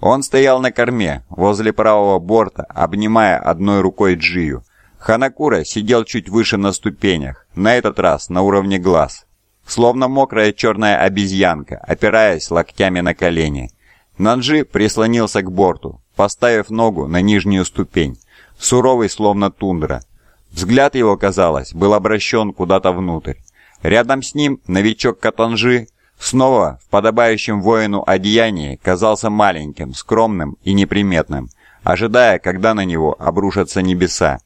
Он стоял на корме, возле правого борта, обнимая одной рукой Джию. Ханакура сидел чуть выше на ступенях, на этот раз на уровне глаз. Словно мокрая черная обезьянка, опираясь локтями на колени. Нанджи прислонился к борту, поставив ногу на нижнюю ступень, суровый словно тундра. Взгляд его, казалось, был обращен куда-то внутрь. Рядом с ним новичок Катанжи снова в подобающем воину одеянии казался маленьким, скромным и неприметным, ожидая, когда на него обрушатся небеса.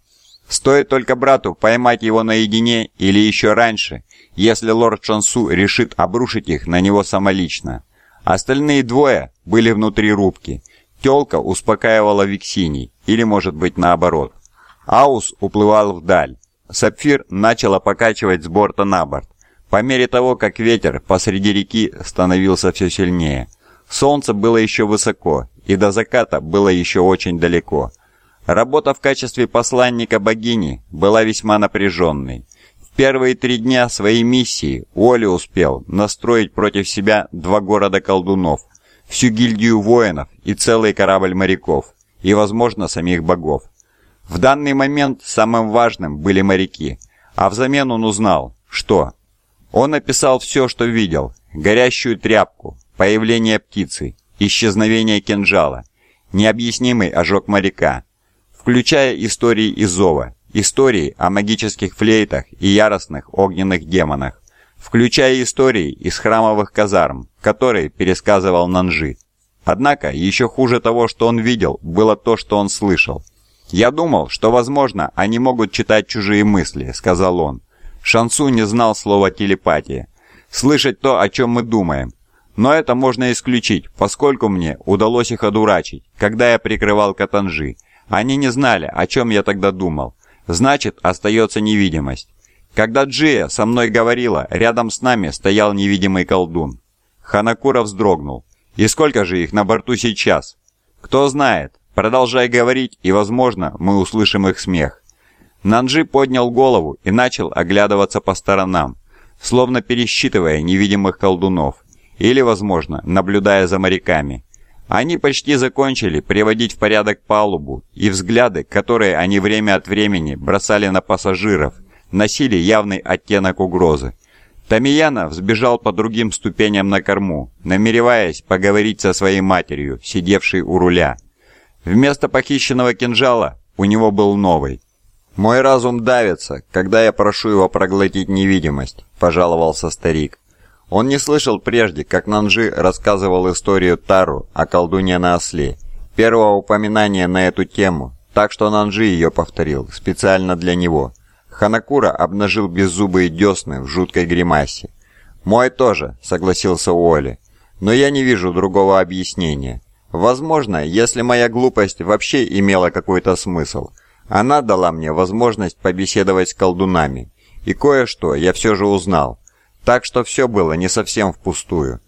Стоит только брату поймать его наедине или еще раньше, если лорд Шансу решит обрушить их на него самолично. Остальные двое были внутри рубки. Телка успокаивала Виксиний, или может быть наоборот. Аус уплывал вдаль. Сапфир начала покачивать с борта на борт, по мере того, как ветер посреди реки становился все сильнее. Солнце было еще высоко, и до заката было еще очень далеко. Работа в качестве посланника богини была весьма напряженной. В первые три дня своей миссии Уолли успел настроить против себя два города колдунов, всю гильдию воинов и целый корабль моряков, и, возможно, самих богов. В данный момент самым важным были моряки, а взамен он узнал, что... Он описал все, что видел. Горящую тряпку, появление птицы, исчезновение кинжала, необъяснимый ожог моряка, включая истории Изова, истории о магических флейтах и яростных огненных демонах, включая истории из храмовых казарм, которые пересказывал Нанжи. Однако, еще хуже того, что он видел, было то, что он слышал. «Я думал, что, возможно, они могут читать чужие мысли», — сказал он. Шансу не знал слова «телепатия». «Слышать то, о чем мы думаем». Но это можно исключить, поскольку мне удалось их одурачить, когда я прикрывал Катанжи. Они не знали, о чем я тогда думал. Значит, остается невидимость. Когда Джия со мной говорила, рядом с нами стоял невидимый колдун. Ханакура вздрогнул. «И сколько же их на борту сейчас?» «Кто знает. Продолжай говорить, и, возможно, мы услышим их смех». Нанджи поднял голову и начал оглядываться по сторонам, словно пересчитывая невидимых колдунов, или, возможно, наблюдая за моряками. Они почти закончили приводить в порядок палубу, и взгляды, которые они время от времени бросали на пассажиров, носили явный оттенок угрозы. Тамияна взбежал по другим ступеням на корму, намереваясь поговорить со своей матерью, сидевшей у руля. Вместо похищенного кинжала у него был новый. «Мой разум давится, когда я прошу его проглотить невидимость», – пожаловался старик. Он не слышал прежде, как Нанжи рассказывал историю Тару о колдуне на осле. Первого упоминания на эту тему, так что Нанжи ее повторил, специально для него. Ханакура обнажил беззубые десны в жуткой гримасе. «Мой тоже», — согласился Уолли. «Но я не вижу другого объяснения. Возможно, если моя глупость вообще имела какой-то смысл, она дала мне возможность побеседовать с колдунами, и кое-что я все же узнал. Так что все было не совсем впустую.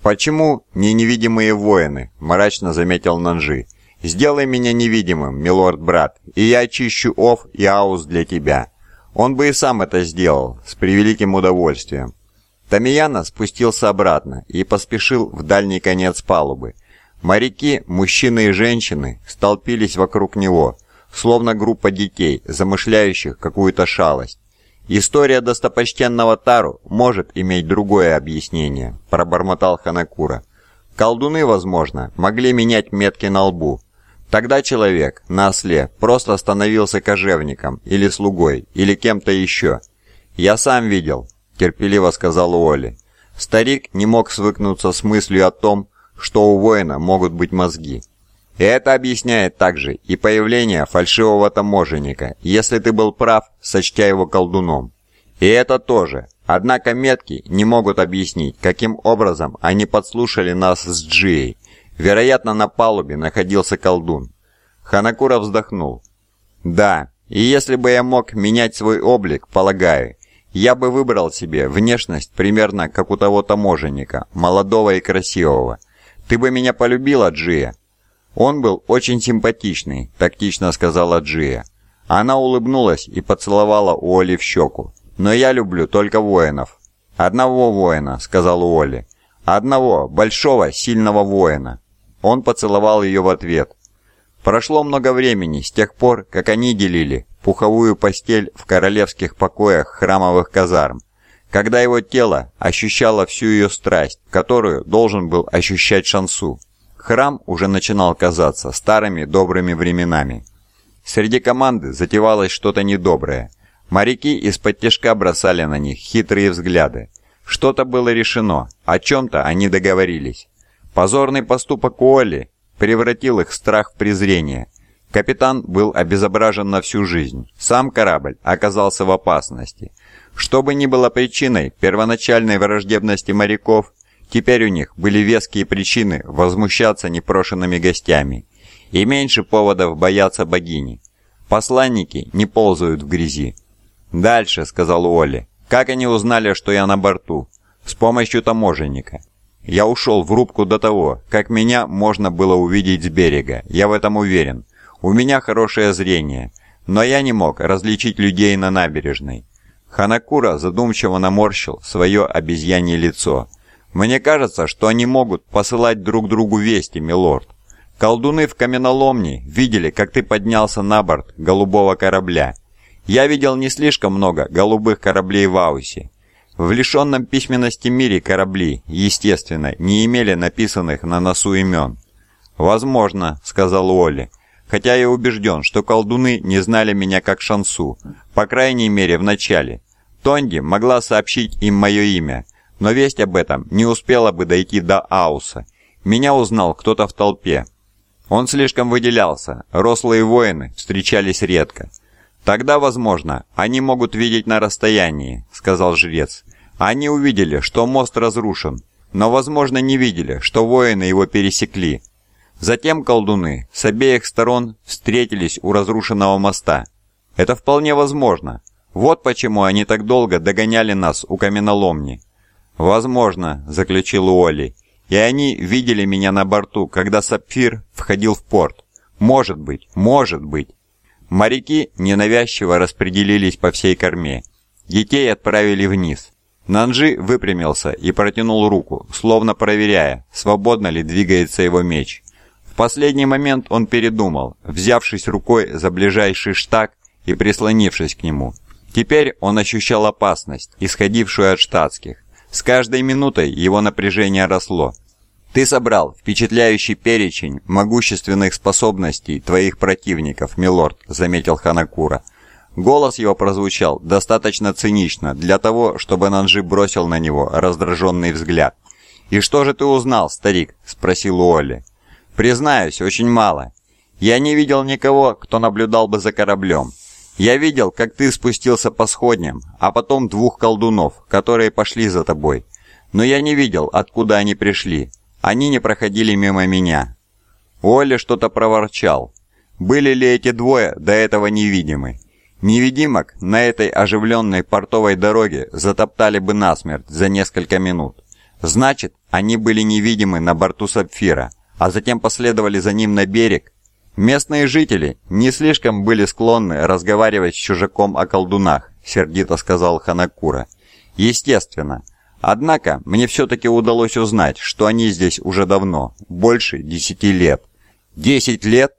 «Почему не невидимые воины?» – мрачно заметил Нанжи. «Сделай меня невидимым, милорд-брат, и я очищу Ов и Аус для тебя». Он бы и сам это сделал, с превеликим удовольствием. Тамияна спустился обратно и поспешил в дальний конец палубы, Моряки, мужчины и женщины, столпились вокруг него, словно группа детей, замышляющих какую-то шалость. «История достопочтенного Тару может иметь другое объяснение», – пробормотал Ханакура. «Колдуны, возможно, могли менять метки на лбу. Тогда человек на осле просто становился кожевником или слугой, или кем-то еще. Я сам видел», – терпеливо сказал Уолли. Старик не мог свыкнуться с мыслью о том, что у воина могут быть мозги. Это объясняет также и появление фальшивого таможенника, если ты был прав, сочтя его колдуном. И это тоже. Однако метки не могут объяснить, каким образом они подслушали нас с Джией. Вероятно, на палубе находился колдун. Ханакура вздохнул. Да, и если бы я мог менять свой облик, полагаю, я бы выбрал себе внешность примерно как у того таможенника, молодого и красивого. «Ты бы меня полюбила, Джия?» «Он был очень симпатичный», — тактично сказала Джия. Она улыбнулась и поцеловала Уолли в щеку. «Но я люблю только воинов». «Одного воина», — сказал Уолли. «Одного, большого, сильного воина». Он поцеловал ее в ответ. Прошло много времени с тех пор, как они делили пуховую постель в королевских покоях храмовых казарм, когда его тело ощущало всю ее страсть, которую должен был ощущать Шансу. Храм уже начинал казаться старыми добрыми временами. Среди команды затевалось что-то недоброе. Моряки из-под тяжка бросали на них хитрые взгляды. Что-то было решено, о чем-то они договорились. Позорный поступок Уолли превратил их страх в презрение. Капитан был обезображен на всю жизнь. Сам корабль оказался в опасности. Что бы ни было причиной первоначальной враждебности моряков, теперь у них были веские причины возмущаться непрошенными гостями и меньше поводов бояться богини. Посланники не ползают в грязи. «Дальше», — сказал Уолли. «Как они узнали, что я на борту?» «С помощью таможенника. Я ушел в рубку до того, как меня можно было увидеть с берега, я в этом уверен. У меня хорошее зрение, но я не мог различить людей на набережной. Ханакура задумчиво наморщил свое обезьянье лицо. «Мне кажется, что они могут посылать друг другу вести, милорд. Колдуны в каменоломне видели, как ты поднялся на борт голубого корабля. Я видел не слишком много голубых кораблей в Аусе, в лишенном письменности мире корабли, естественно, не имели написанных на носу имен. «Возможно», — сказал Уолли, «хотя я убежден, что колдуны не знали меня как Шансу, по крайней мере, в начале. Тонди могла сообщить им мое имя, но весть об этом не успела бы дойти до Ауса. Меня узнал кто-то в толпе. Он слишком выделялся, рослые воины встречались редко». «Тогда, возможно, они могут видеть на расстоянии», — сказал жрец. «Они увидели, что мост разрушен, но, возможно, не видели, что воины его пересекли. Затем колдуны с обеих сторон встретились у разрушенного моста. Это вполне возможно. Вот почему они так долго догоняли нас у каменоломни». «Возможно», — заключил Уолли. «И они видели меня на борту, когда Сапфир входил в порт. Может быть, может быть». Моряки ненавязчиво распределились по всей корме. Детей отправили вниз. Нанжи выпрямился и протянул руку, словно проверяя, свободно ли двигается его меч. В последний момент он передумал, взявшись рукой за ближайший штаг и прислонившись к нему. Теперь он ощущал опасность, исходившую от штатских. С каждой минутой его напряжение росло. Ты собрал впечатляющий перечень могущественных способностей твоих противников, милорд, заметил Ханакура. Голос его прозвучал достаточно цинично для того, чтобы Нанжи бросил на него раздраженный взгляд. «И что же ты узнал, старик?» – спросил Уолли. «Признаюсь, очень мало. Я не видел никого, кто наблюдал бы за кораблем. Я видел, как ты спустился по сходням, а потом двух колдунов, которые пошли за тобой. Но я не видел, откуда они пришли. Они не проходили мимо меня. Оля что-то проворчал. Были ли эти двое до этого невидимы? Невидимок на этой оживленной портовой дороге затоптали бы насмерть за несколько минут. Значит, они были невидимы на борту Сапфира, а затем последовали за ним на берег. Местные жители не слишком были склонны разговаривать с чужаком о колдунах, сердито сказал Ханакура. Естественно, Однако мне все-таки удалось узнать, что они здесь уже давно, больше десяти лет. Десять лет?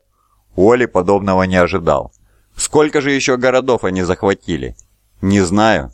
Оли подобного не ожидал. Сколько же еще городов они захватили? Не знаю.